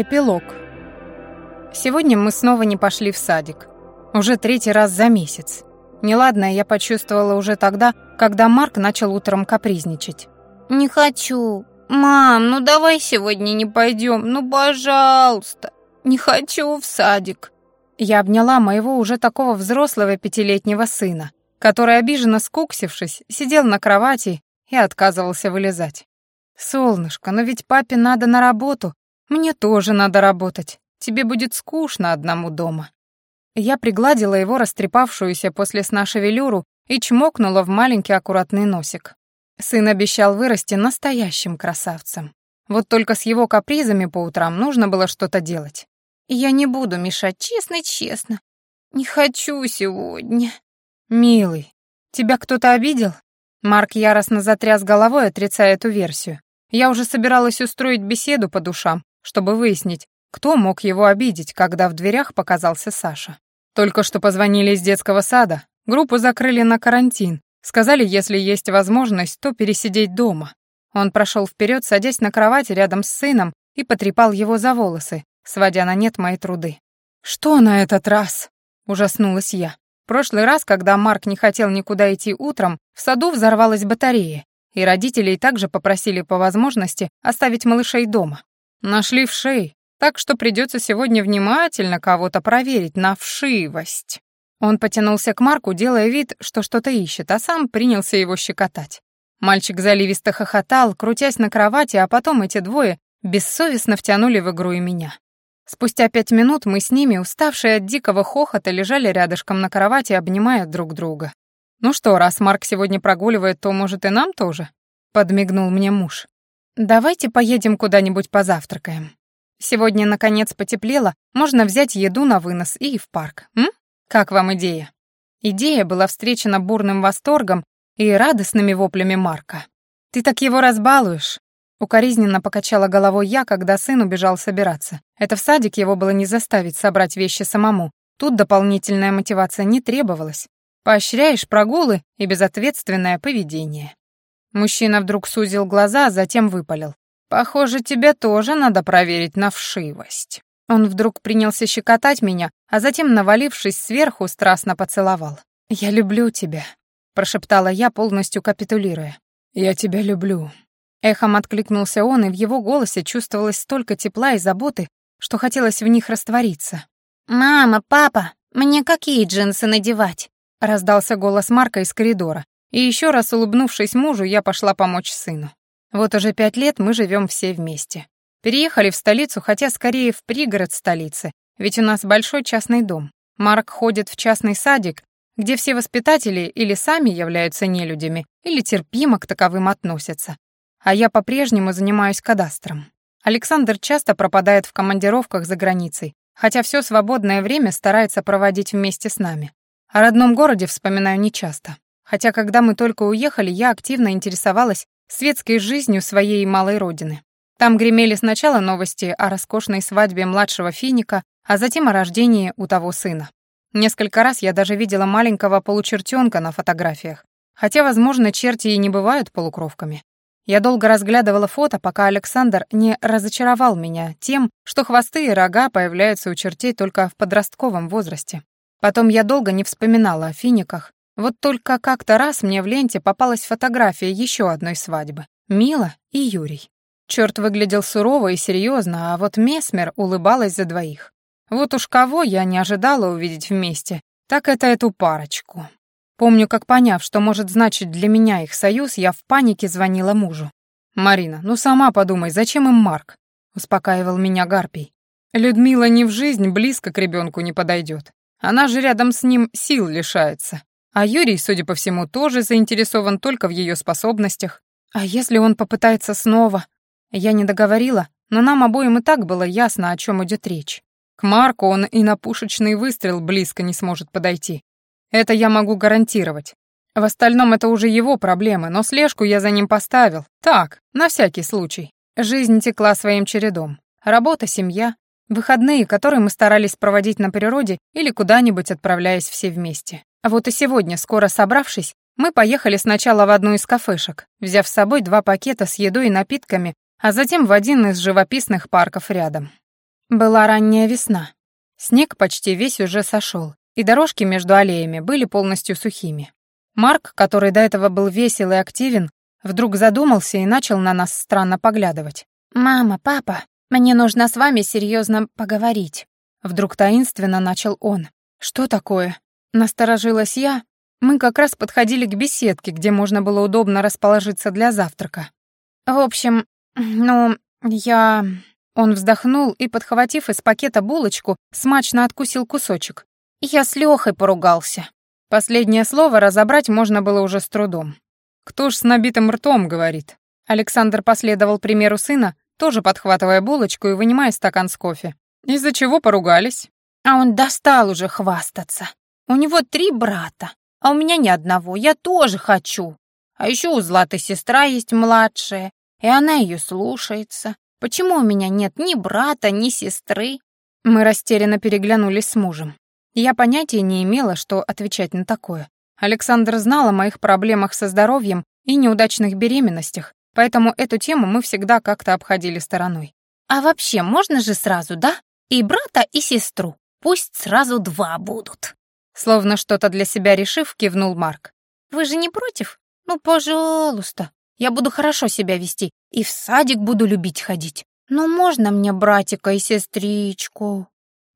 Эпилог. Сегодня мы снова не пошли в садик. Уже третий раз за месяц. Неладное я почувствовала уже тогда, когда Марк начал утром капризничать. «Не хочу. Мам, ну давай сегодня не пойдем, ну пожалуйста. Не хочу в садик». Я обняла моего уже такого взрослого пятилетнего сына, который, обиженно скуксившись, сидел на кровати и отказывался вылезать. «Солнышко, но ведь папе надо на работу. Мне тоже надо работать. Тебе будет скучно одному дома». Я пригладила его растрепавшуюся после сна шевелюру и чмокнула в маленький аккуратный носик. Сын обещал вырасти настоящим красавцем. Вот только с его капризами по утрам нужно было что-то делать. «Я не буду мешать, честно-честно. Не хочу сегодня». «Милый, тебя кто-то обидел?» Марк яростно затряс головой, отрицая эту версию. Я уже собиралась устроить беседу по душам, чтобы выяснить, кто мог его обидеть, когда в дверях показался Саша. Только что позвонили из детского сада, группу закрыли на карантин, сказали, если есть возможность, то пересидеть дома. Он прошел вперед, садясь на кровать рядом с сыном и потрепал его за волосы, сводя на нет мои труды. «Что на этот раз?» — ужаснулась я. Прошлый раз, когда Марк не хотел никуда идти утром, в саду взорвалась батарея, и родителей также попросили по возможности оставить малышей дома. Нашли в шее, так что придется сегодня внимательно кого-то проверить на вшивость. Он потянулся к Марку, делая вид, что что-то ищет, а сам принялся его щекотать. Мальчик заливисто хохотал, крутясь на кровати, а потом эти двое бессовестно втянули в игру и меня. Спустя пять минут мы с ними, уставшие от дикого хохота, лежали рядышком на кровати, обнимая друг друга. «Ну что, раз Марк сегодня прогуливает, то, может, и нам тоже?» — подмигнул мне муж. «Давайте поедем куда-нибудь позавтракаем. Сегодня, наконец, потеплело, можно взять еду на вынос и в парк, м? Как вам идея?» Идея была встречена бурным восторгом и радостными воплями Марка. «Ты так его разбалуешь!» Укоризненно покачала головой я, когда сын убежал собираться. Это в садик его было не заставить собрать вещи самому. Тут дополнительная мотивация не требовалась. Поощряешь прогулы и безответственное поведение. Мужчина вдруг сузил глаза, а затем выпалил. «Похоже, тебе тоже надо проверить на вшивость». Он вдруг принялся щекотать меня, а затем, навалившись сверху, страстно поцеловал. «Я люблю тебя», — прошептала я, полностью капитулируя. «Я тебя люблю». Эхом откликнулся он, и в его голосе чувствовалось столько тепла и заботы, что хотелось в них раствориться. «Мама, папа, мне какие джинсы надевать?» Раздался голос Марка из коридора, и еще раз улыбнувшись мужу, я пошла помочь сыну. Вот уже пять лет мы живем все вместе. Переехали в столицу, хотя скорее в пригород столицы, ведь у нас большой частный дом. Марк ходит в частный садик, где все воспитатели или сами являются нелюдями, или терпимо к таковым относятся. А я по-прежнему занимаюсь кадастром. Александр часто пропадает в командировках за границей, хотя все свободное время старается проводить вместе с нами. О родном городе вспоминаю нечасто. Хотя, когда мы только уехали, я активно интересовалась светской жизнью своей малой родины. Там гремели сначала новости о роскошной свадьбе младшего Финика, а затем о рождении у того сына. Несколько раз я даже видела маленького получертенка на фотографиях. Хотя, возможно, черти и не бывают полукровками. Я долго разглядывала фото, пока Александр не разочаровал меня тем, что хвосты и рога появляются у чертей только в подростковом возрасте. Потом я долго не вспоминала о финиках, вот только как-то раз мне в ленте попалась фотография еще одной свадьбы. Мила и Юрий. Черт выглядел сурово и серьезно, а вот Месмер улыбалась за двоих. Вот уж кого я не ожидала увидеть вместе, так это эту парочку. Помню, как поняв, что может значить для меня их союз, я в панике звонила мужу. «Марина, ну сама подумай, зачем им Марк?» — успокаивал меня Гарпий. «Людмила ни в жизнь близко к ребенку не подойдет. Она же рядом с ним сил лишается. А Юрий, судя по всему, тоже заинтересован только в ее способностях. А если он попытается снова? Я не договорила, но нам обоим и так было ясно, о чем идет речь. К Марку он и на пушечный выстрел близко не сможет подойти. Это я могу гарантировать. В остальном это уже его проблемы, но слежку я за ним поставил. Так, на всякий случай. Жизнь текла своим чередом. Работа, семья, Выходные, которые мы старались проводить на природе или куда-нибудь отправляясь все вместе. А вот и сегодня, скоро собравшись, мы поехали сначала в одну из кафешек, взяв с собой два пакета с едой и напитками, а затем в один из живописных парков рядом. Была ранняя весна. Снег почти весь уже сошел, и дорожки между аллеями были полностью сухими. Марк, который до этого был весел и активен, вдруг задумался и начал на нас странно поглядывать. «Мама, папа, мне нужно с вами серьезно поговорить», — вдруг таинственно начал он. «Что такое?» Насторожилась я. Мы как раз подходили к беседке, где можно было удобно расположиться для завтрака. «В общем, ну, я...» Он вздохнул и, подхватив из пакета булочку, смачно откусил кусочек. «Я с Лёхой поругался». Последнее слово разобрать можно было уже с трудом. «Кто ж с набитым ртом говорит?» Александр последовал примеру сына, тоже подхватывая булочку и вынимая стакан с кофе. «Из-за чего поругались?» А он достал уже хвастаться. У него три брата, а у меня ни одного, я тоже хочу. А еще у Златы сестра есть младшая, и она ее слушается. Почему у меня нет ни брата, ни сестры?» Мы растерянно переглянулись с мужем. Я понятия не имела, что отвечать на такое. Александр знал о моих проблемах со здоровьем и неудачных беременностях, поэтому эту тему мы всегда как-то обходили стороной. «А вообще, можно же сразу, да? И брата, и сестру. Пусть сразу два будут». Словно что-то для себя решив, кивнул Марк. «Вы же не против? Ну, пожалуйста. Я буду хорошо себя вести и в садик буду любить ходить. Но можно мне братика и сестричку?»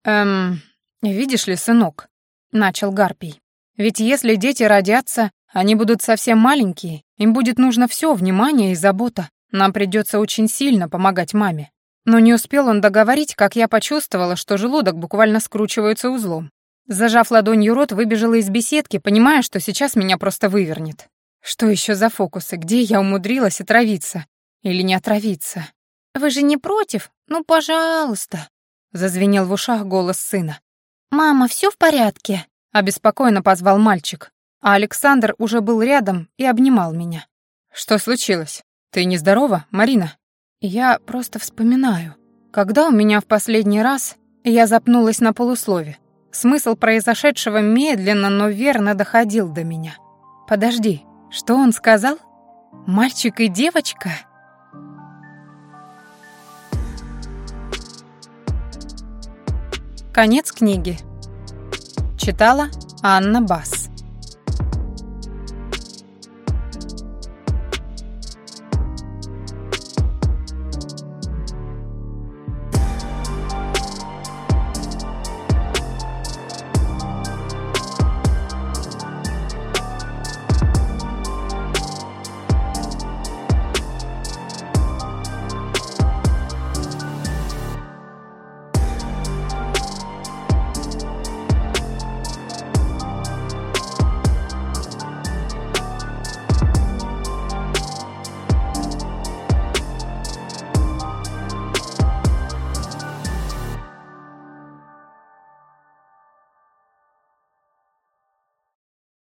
«Эм, видишь ли, сынок», — начал Гарпий. «Ведь если дети родятся, они будут совсем маленькие, им будет нужно все внимание и забота. Нам придется очень сильно помогать маме». Но не успел он договорить, как я почувствовала, что желудок буквально скручивается узлом. Зажав ладонью рот, выбежала из беседки, понимая, что сейчас меня просто вывернет. Что еще за фокусы? Где я умудрилась отравиться? Или не отравиться? «Вы же не против? Ну, пожалуйста!» Зазвенел в ушах голос сына. «Мама, все в порядке?» Обеспокоенно позвал мальчик, а Александр уже был рядом и обнимал меня. «Что случилось? Ты нездорова, Марина?» Я просто вспоминаю, когда у меня в последний раз я запнулась на полуслове. Смысл произошедшего медленно, но верно доходил до меня. «Подожди, что он сказал? Мальчик и девочка?» Конец книги. Читала Анна Бас.